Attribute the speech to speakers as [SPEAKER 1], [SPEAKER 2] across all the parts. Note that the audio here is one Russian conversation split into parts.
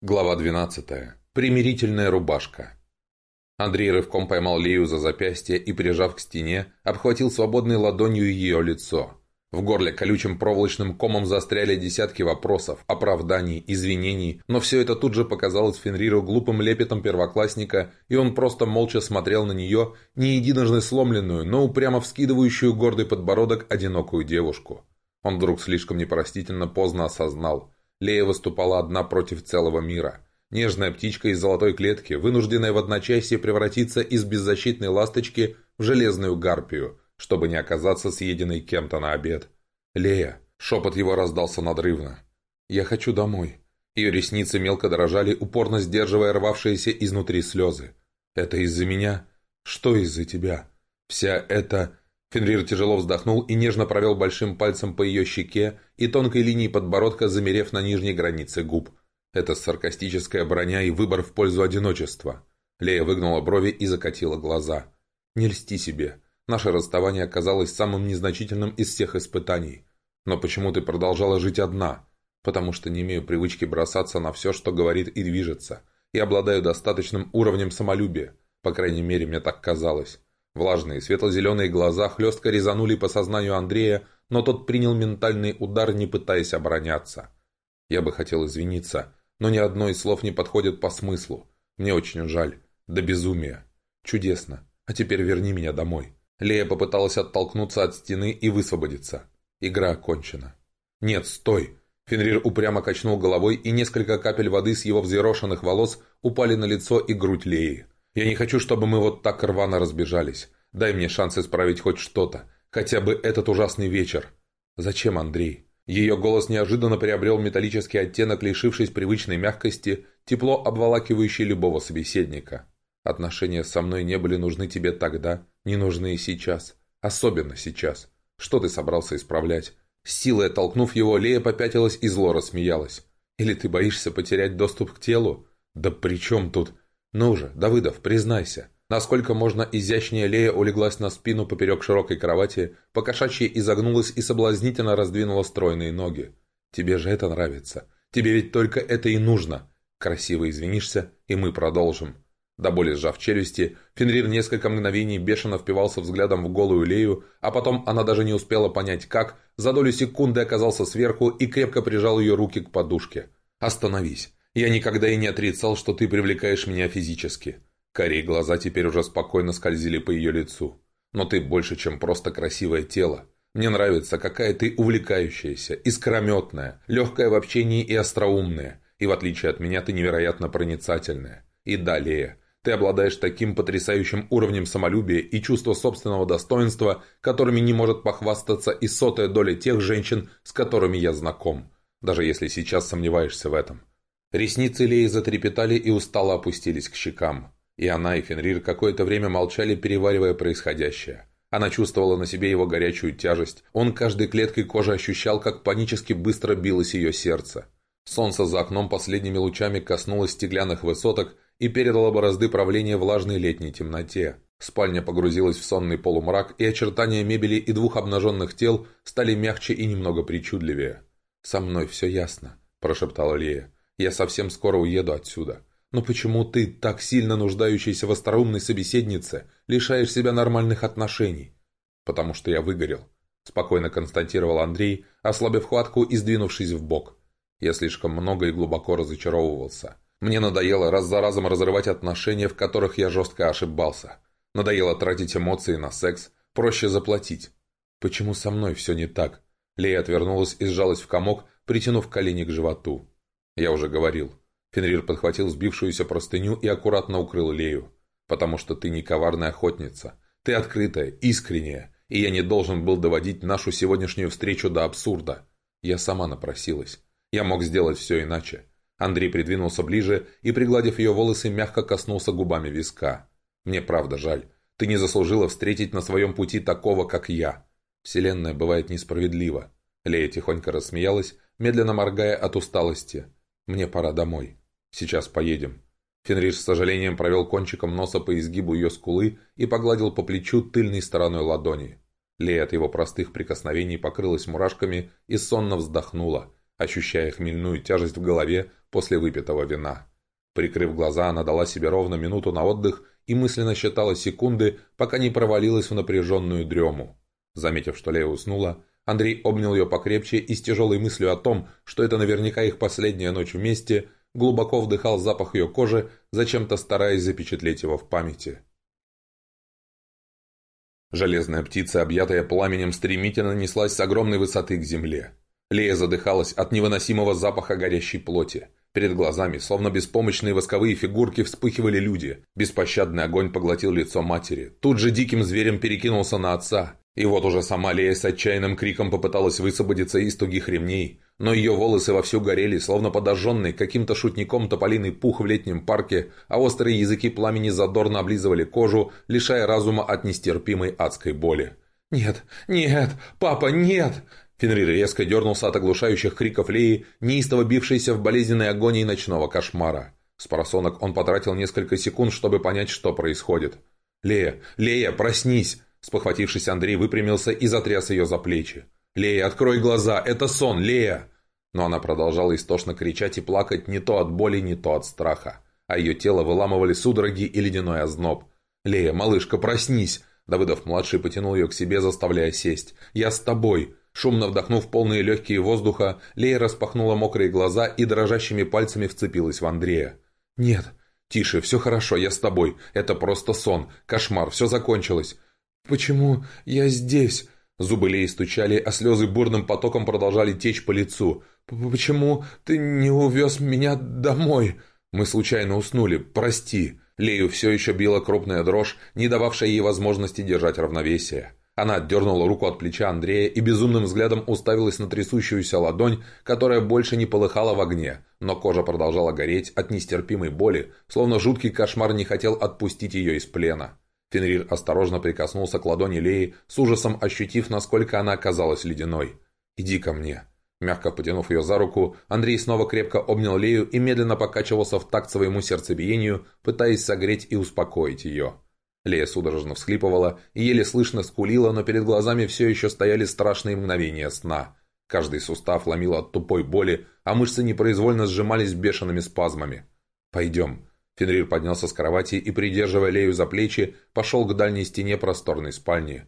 [SPEAKER 1] Глава 12. Примирительная рубашка. Андрей рывком поймал Лею за запястье и, прижав к стене, обхватил свободной ладонью ее лицо. В горле колючим проволочным комом застряли десятки вопросов, оправданий, извинений, но все это тут же показалось Фенриру глупым лепетом первоклассника, и он просто молча смотрел на нее, не единожды сломленную, но упрямо вскидывающую гордый подбородок одинокую девушку. Он вдруг слишком непростительно поздно осознал – Лея выступала одна против целого мира. Нежная птичка из золотой клетки, вынужденная в одночасье превратиться из беззащитной ласточки в железную гарпию, чтобы не оказаться съеденной кем-то на обед. «Лея!» — шепот его раздался надрывно. «Я хочу домой». Ее ресницы мелко дрожали, упорно сдерживая рвавшиеся изнутри слезы. «Это из-за меня?» «Что из-за тебя?» «Вся эта Фенрир тяжело вздохнул и нежно провел большим пальцем по ее щеке и тонкой линии подбородка, замерев на нижней границе губ. Это саркастическая броня и выбор в пользу одиночества. Лея выгнула брови и закатила глаза. «Не льсти себе. Наше расставание оказалось самым незначительным из всех испытаний. Но почему ты продолжала жить одна? Потому что не имею привычки бросаться на все, что говорит и движется. И обладаю достаточным уровнем самолюбия. По крайней мере, мне так казалось. Влажные светло-зеленые глаза хлестко резанули по сознанию Андрея, но тот принял ментальный удар, не пытаясь обороняться. Я бы хотел извиниться, но ни одно из слов не подходит по смыслу. Мне очень жаль. До безумия. Чудесно. А теперь верни меня домой. Лея попыталась оттолкнуться от стены и высвободиться. Игра окончена. «Нет, стой!» Фенрир упрямо качнул головой, и несколько капель воды с его взъерошенных волос упали на лицо и грудь Леи. Я не хочу, чтобы мы вот так рвано разбежались. Дай мне шанс исправить хоть что-то. Хотя бы этот ужасный вечер. Зачем, Андрей? Ее голос неожиданно приобрел металлический оттенок, лишившись привычной мягкости, тепло обволакивающей любого собеседника. Отношения со мной не были нужны тебе тогда, не нужны и сейчас. Особенно сейчас. Что ты собрался исправлять? Силой оттолкнув его, Лея попятилась и зло рассмеялась. Или ты боишься потерять доступ к телу? Да при чем тут? «Ну же, Давыдов, признайся». Насколько можно изящнее Лея улеглась на спину поперек широкой кровати, покошачьи изогнулась и соблазнительно раздвинула стройные ноги. «Тебе же это нравится. Тебе ведь только это и нужно. Красиво извинишься, и мы продолжим». До боли сжав челюсти, Фенрир несколько мгновений бешено впивался взглядом в голую Лею, а потом она даже не успела понять как, за долю секунды оказался сверху и крепко прижал ее руки к подушке. «Остановись. Я никогда и не отрицал, что ты привлекаешь меня физически. Карие глаза теперь уже спокойно скользили по ее лицу. Но ты больше, чем просто красивое тело. Мне нравится, какая ты увлекающаяся, искрометная, легкая в общении и остроумная. И в отличие от меня, ты невероятно проницательная. И далее. Ты обладаешь таким потрясающим уровнем самолюбия и чувства собственного достоинства, которыми не может похвастаться и сотая доля тех женщин, с которыми я знаком. Даже если сейчас сомневаешься в этом. Ресницы Леи затрепетали и устало опустились к щекам. И она, и Фенрир какое-то время молчали, переваривая происходящее. Она чувствовала на себе его горячую тяжесть. Он каждой клеткой кожи ощущал, как панически быстро билось ее сердце. Солнце за окном последними лучами коснулось стегляных высоток и передало борозды правления влажной летней темноте. Спальня погрузилась в сонный полумрак, и очертания мебели и двух обнаженных тел стали мягче и немного причудливее. «Со мной все ясно», – прошептала Лея. Я совсем скоро уеду отсюда. Но почему ты, так сильно нуждающийся в остроумной собеседнице, лишаешь себя нормальных отношений? Потому что я выгорел, спокойно констатировал Андрей, ослабив хватку и сдвинувшись в бок. Я слишком много и глубоко разочаровывался. Мне надоело раз за разом разрывать отношения, в которых я жестко ошибался. Надоело тратить эмоции на секс, проще заплатить. Почему со мной все не так? Лея отвернулась и сжалась в комок, притянув колени к животу. Я уже говорил. Фенрир подхватил сбившуюся простыню и аккуратно укрыл Лею. «Потому что ты не коварная охотница. Ты открытая, искренняя, и я не должен был доводить нашу сегодняшнюю встречу до абсурда. Я сама напросилась. Я мог сделать все иначе». Андрей придвинулся ближе и, пригладив ее волосы, мягко коснулся губами виска. «Мне правда жаль. Ты не заслужила встретить на своем пути такого, как я. Вселенная бывает несправедлива». Лея тихонько рассмеялась, медленно моргая от усталости. «Мне пора домой. Сейчас поедем». Фенрир с сожалением провел кончиком носа по изгибу ее скулы и погладил по плечу тыльной стороной ладони. Лея от его простых прикосновений покрылась мурашками и сонно вздохнула, ощущая хмельную тяжесть в голове, после выпитого вина. Прикрыв глаза, она дала себе ровно минуту на отдых и мысленно считала секунды, пока не провалилась в напряженную дрему. Заметив, что Лея уснула, Андрей обнял ее покрепче и с тяжелой мыслью о том, что это наверняка их последняя ночь вместе, глубоко вдыхал запах ее кожи, зачем-то стараясь запечатлеть его в памяти. Железная птица, объятая пламенем, стремительно неслась с огромной высоты к земле. Лея задыхалась от невыносимого запаха горящей плоти. Перед глазами, словно беспомощные восковые фигурки, вспыхивали люди. Беспощадный огонь поглотил лицо матери. Тут же диким зверем перекинулся на отца. И вот уже сама Лея с отчаянным криком попыталась высвободиться из тугих ремней, но ее волосы вовсю горели, словно подожженный каким-то шутником тополиный пух в летнем парке, а острые языки пламени задорно облизывали кожу, лишая разума от нестерпимой адской боли. «Нет, нет, папа, нет!» Фенрир резко дернулся от оглушающих криков Леи, неистово бившейся в болезненной агонии ночного кошмара. С просонок он потратил несколько секунд, чтобы понять, что происходит. «Лея! Лея, проснись!» Спохватившись, Андрей выпрямился и затряс ее за плечи. «Лея, открой глаза! Это сон, Лея!» Но она продолжала истошно кричать и плакать не то от боли, не то от страха. А ее тело выламывали судороги и ледяной озноб. «Лея, малышка, проснись!» Давыдов-младший потянул ее к себе, заставляя сесть. «Я с тобой!» Шумно вдохнув полные легкие воздуха, Лея распахнула мокрые глаза и дрожащими пальцами вцепилась в Андрея. «Нет, тише, все хорошо, я с тобой. Это просто сон. Кошмар, все закончилось». «Почему я здесь?» Зубы Леи стучали, а слезы бурным потоком продолжали течь по лицу. «Почему ты не увез меня домой?» «Мы случайно уснули, прости». Лею все еще била крупная дрожь, не дававшая ей возможности держать равновесие. Она отдернула руку от плеча Андрея и безумным взглядом уставилась на трясущуюся ладонь, которая больше не полыхала в огне, но кожа продолжала гореть от нестерпимой боли, словно жуткий кошмар не хотел отпустить ее из плена. Фенрир осторожно прикоснулся к ладони Леи, с ужасом ощутив, насколько она оказалась ледяной. «Иди ко мне». Мягко потянув ее за руку, Андрей снова крепко обнял Лею и медленно покачивался в такт своему сердцебиению, пытаясь согреть и успокоить ее. Лея судорожно всхлипывала и еле слышно скулила, но перед глазами все еще стояли страшные мгновения сна. Каждый сустав ломил от тупой боли, а мышцы непроизвольно сжимались бешеными спазмами. «Пойдем». Фенрир поднялся с кровати и, придерживая Лею за плечи, пошел к дальней стене просторной спальни.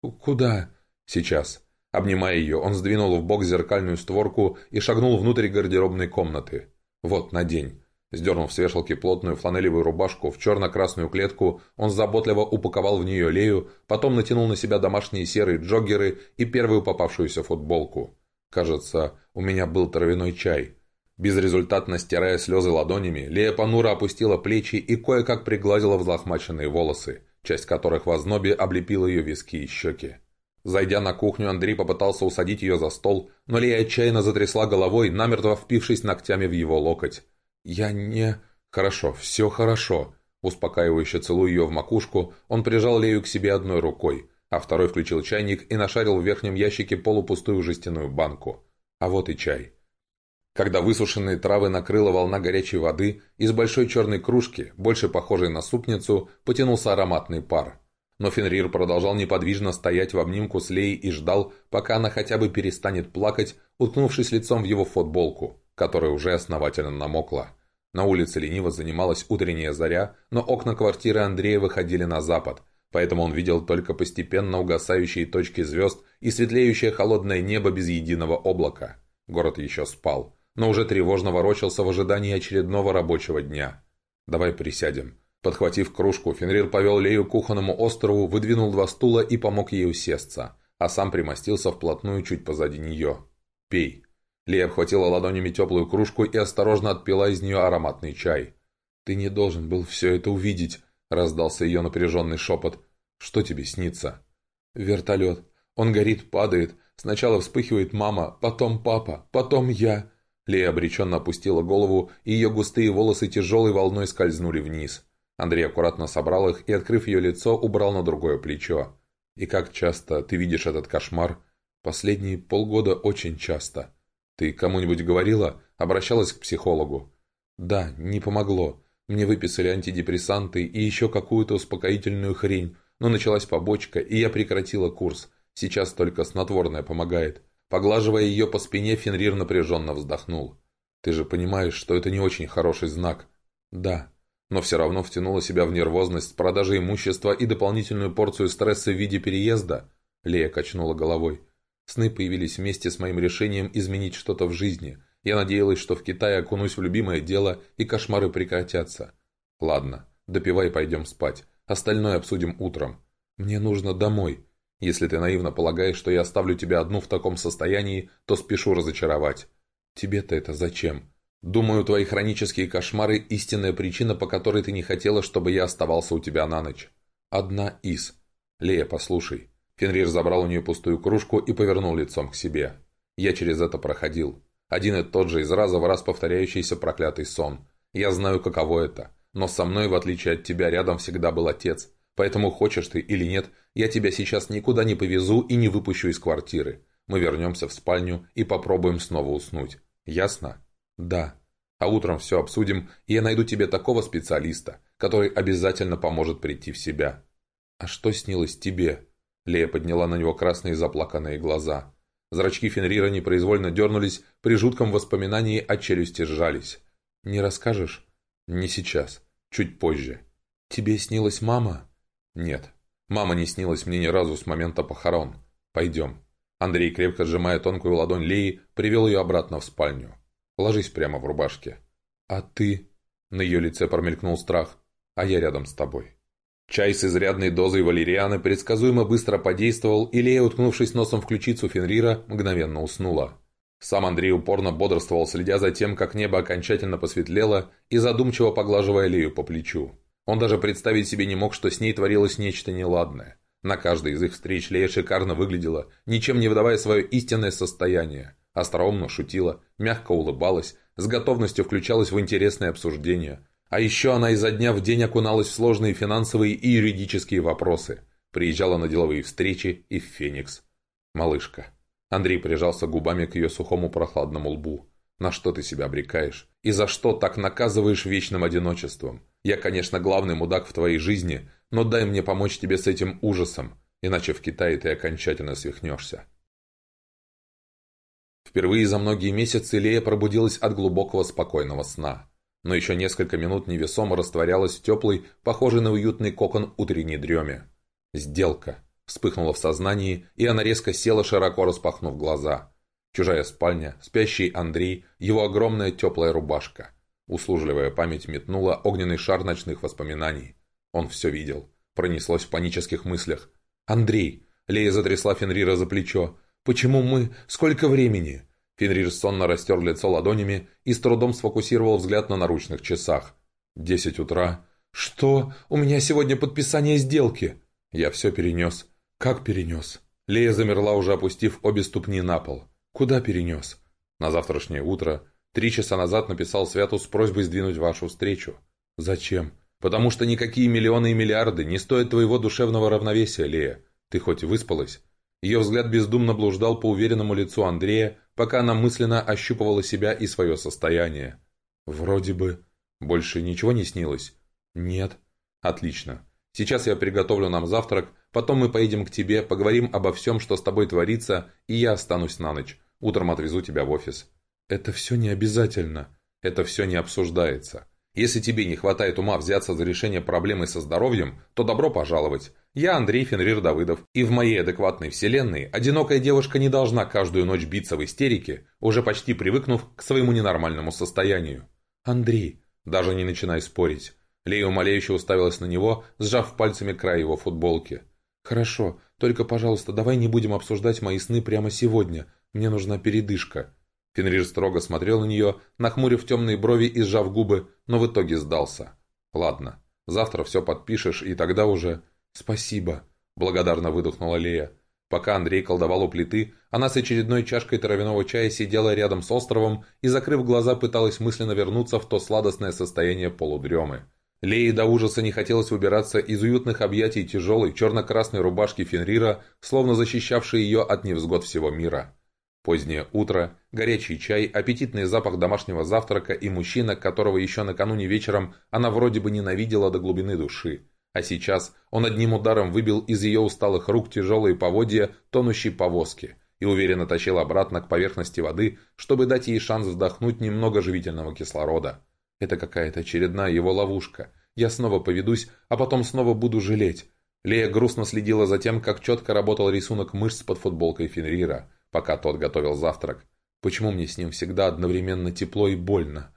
[SPEAKER 1] «Куда?» «Сейчас». Обнимая ее, он сдвинул в бок зеркальную створку и шагнул внутрь гардеробной комнаты. «Вот, надень». Сдернув с вешалки плотную фланелевую рубашку в черно-красную клетку, он заботливо упаковал в нее Лею, потом натянул на себя домашние серые джоггеры и первую попавшуюся футболку. «Кажется, у меня был травяной чай». Безрезультатно стирая слезы ладонями, Лея понуро опустила плечи и кое-как пригладила взлохмаченные волосы, часть которых в ознобе облепила ее виски и щеки. Зайдя на кухню, Андрей попытался усадить ее за стол, но Лея отчаянно затрясла головой, намертво впившись ногтями в его локоть. «Я не...» «Хорошо, все хорошо». Успокаивающе целуя ее в макушку, он прижал Лею к себе одной рукой, а второй включил чайник и нашарил в верхнем ящике полупустую жестяную банку. А вот и чай. Когда высушенные травы накрыла волна горячей воды, из большой черной кружки, больше похожей на супницу, потянулся ароматный пар. Но Фенрир продолжал неподвижно стоять в обнимку с Леей и ждал, пока она хотя бы перестанет плакать, уткнувшись лицом в его футболку которая уже основательно намокла. На улице лениво занималась утренняя заря, но окна квартиры Андрея выходили на запад, поэтому он видел только постепенно угасающие точки звезд и светлеющее холодное небо без единого облака. Город еще спал, но уже тревожно ворочался в ожидании очередного рабочего дня. «Давай присядем». Подхватив кружку, Фенрир повел Лею к кухонному острову, выдвинул два стула и помог ей усесться, а сам примостился вплотную чуть позади нее. «Пей». Лия обхватила ладонями теплую кружку и осторожно отпила из нее ароматный чай. «Ты не должен был все это увидеть», — раздался ее напряженный шепот. «Что тебе снится?» «Вертолет. Он горит, падает. Сначала вспыхивает мама, потом папа, потом я». Лея обреченно опустила голову, и ее густые волосы тяжелой волной скользнули вниз. Андрей аккуратно собрал их и, открыв ее лицо, убрал на другое плечо. «И как часто ты видишь этот кошмар?» «Последние полгода очень часто». «Ты кому-нибудь говорила? Обращалась к психологу?» «Да, не помогло. Мне выписали антидепрессанты и еще какую-то успокоительную хрень, но началась побочка, и я прекратила курс. Сейчас только снотворное помогает». Поглаживая ее по спине, Фенрир напряженно вздохнул. Ты же понимаешь, что это не очень хороший знак. Да. Но все равно втянула себя в нервозность с продажей имущества и дополнительную порцию стресса в виде переезда. Лея качнула головой. Сны появились вместе с моим решением изменить что-то в жизни. Я надеялась, что в Китае окунусь в любимое дело и кошмары прекратятся. Ладно, допивай и пойдем спать. Остальное обсудим утром. Мне нужно домой. Если ты наивно полагаешь, что я оставлю тебя одну в таком состоянии, то спешу разочаровать. Тебе-то это зачем? Думаю, твои хронические кошмары – истинная причина, по которой ты не хотела, чтобы я оставался у тебя на ночь. Одна из. Лея, послушай. Фенрир забрал у нее пустую кружку и повернул лицом к себе. Я через это проходил. Один и тот же из раза в раз повторяющийся проклятый сон. Я знаю, каково это. Но со мной, в отличие от тебя, рядом всегда был отец. Поэтому, хочешь ты или нет, я тебя сейчас никуда не повезу и не выпущу из квартиры. Мы вернемся в спальню и попробуем снова уснуть. Ясно? Да. А утром все обсудим, и я найду тебе такого специалиста, который обязательно поможет прийти в себя. А что снилось тебе? Лея подняла на него красные заплаканные глаза. Зрачки Фенрира непроизвольно дернулись, при жутком воспоминании о челюсти сжались. «Не расскажешь?» «Не сейчас. Чуть позже». «Тебе снилась мама?» «Нет. Мама не снилась мне ни разу с момента похорон. Пойдем». Андрей, крепко сжимая тонкую ладонь Леи, привел ее обратно в спальню. «Ложись прямо в рубашке». «А ты?» На ее лице промелькнул страх. «А я рядом с тобой». Чай с изрядной дозой валерианы предсказуемо быстро подействовал, и Лея, уткнувшись носом в ключицу Фенрира, мгновенно уснула. Сам Андрей упорно бодрствовал, следя за тем, как небо окончательно посветлело, и задумчиво поглаживая Лею по плечу. Он даже представить себе не мог, что с ней творилось нечто неладное. На каждой из их встреч Лея шикарно выглядела, ничем не выдавая свое истинное состояние. Остроумно шутила, мягко улыбалась, с готовностью включалась в интересные обсуждения. А еще она изо дня в день окуналась в сложные финансовые и юридические вопросы. Приезжала на деловые встречи и в Феникс. «Малышка». Андрей прижался губами к ее сухому прохладному лбу. «На что ты себя обрекаешь? И за что так наказываешь вечным одиночеством? Я, конечно, главный мудак в твоей жизни, но дай мне помочь тебе с этим ужасом, иначе в Китае ты окончательно свихнешься». Впервые за многие месяцы Лея пробудилась от глубокого спокойного сна. Но еще несколько минут невесомо растворялась в теплой, похожей на уютный кокон утренней дреме. «Сделка!» вспыхнула в сознании, и она резко села, широко распахнув глаза. Чужая спальня, спящий Андрей, его огромная теплая рубашка. Услужливая память метнула огненный шар ночных воспоминаний. Он все видел. Пронеслось в панических мыслях. «Андрей!» Лея затрясла Фенрира за плечо. «Почему мы? Сколько времени?» Фенрир сонно растер лицо ладонями и с трудом сфокусировал взгляд на наручных часах. «Десять утра». «Что? У меня сегодня подписание сделки!» «Я все перенес». «Как перенес?» Лея замерла, уже опустив обе ступни на пол. «Куда перенес?» «На завтрашнее утро. Три часа назад написал Святу с просьбой сдвинуть вашу встречу. Зачем? Потому что никакие миллионы и миллиарды не стоят твоего душевного равновесия, Лея. Ты хоть выспалась?» Ее взгляд бездумно блуждал по уверенному лицу Андрея, пока она мысленно ощупывала себя и свое состояние. «Вроде бы. Больше ничего не снилось?» «Нет». «Отлично. Сейчас я приготовлю нам завтрак, потом мы поедем к тебе, поговорим обо всем, что с тобой творится, и я останусь на ночь. Утром отвезу тебя в офис». «Это все не обязательно. Это все не обсуждается. Если тебе не хватает ума взяться за решение проблемы со здоровьем, то добро пожаловать. Я Андрей Фенрир Давыдов, и в моей адекватной вселенной одинокая девушка не должна каждую ночь биться в истерике, уже почти привыкнув к своему ненормальному состоянию. Андрей, даже не начинай спорить. Лея умоляюще уставилась на него, сжав пальцами край его футболки. «Хорошо, только, пожалуйста, давай не будем обсуждать мои сны прямо сегодня. Мне нужна передышка». Фенрир строго смотрел на нее, нахмурив темные брови и сжав губы, но в итоге сдался. «Ладно, завтра все подпишешь, и тогда уже...» «Спасибо», — благодарно выдохнула Лея. Пока Андрей колдовал у плиты, она с очередной чашкой травяного чая сидела рядом с островом и, закрыв глаза, пыталась мысленно вернуться в то сладостное состояние полудремы. Лее до ужаса не хотелось выбираться из уютных объятий тяжелой черно-красной рубашки Фенрира, словно защищавшей ее от невзгод всего мира. Позднее утро, горячий чай, аппетитный запах домашнего завтрака и мужчина, которого еще накануне вечером она вроде бы ненавидела до глубины души. А сейчас он одним ударом выбил из ее усталых рук тяжелые поводья тонущей повозки и уверенно тащил обратно к поверхности воды, чтобы дать ей шанс вдохнуть немного живительного кислорода. Это какая-то очередная его ловушка. Я снова поведусь, а потом снова буду жалеть. Лея грустно следила за тем, как четко работал рисунок мышц под футболкой Фенрира, пока тот готовил завтрак. Почему мне с ним всегда одновременно тепло и больно?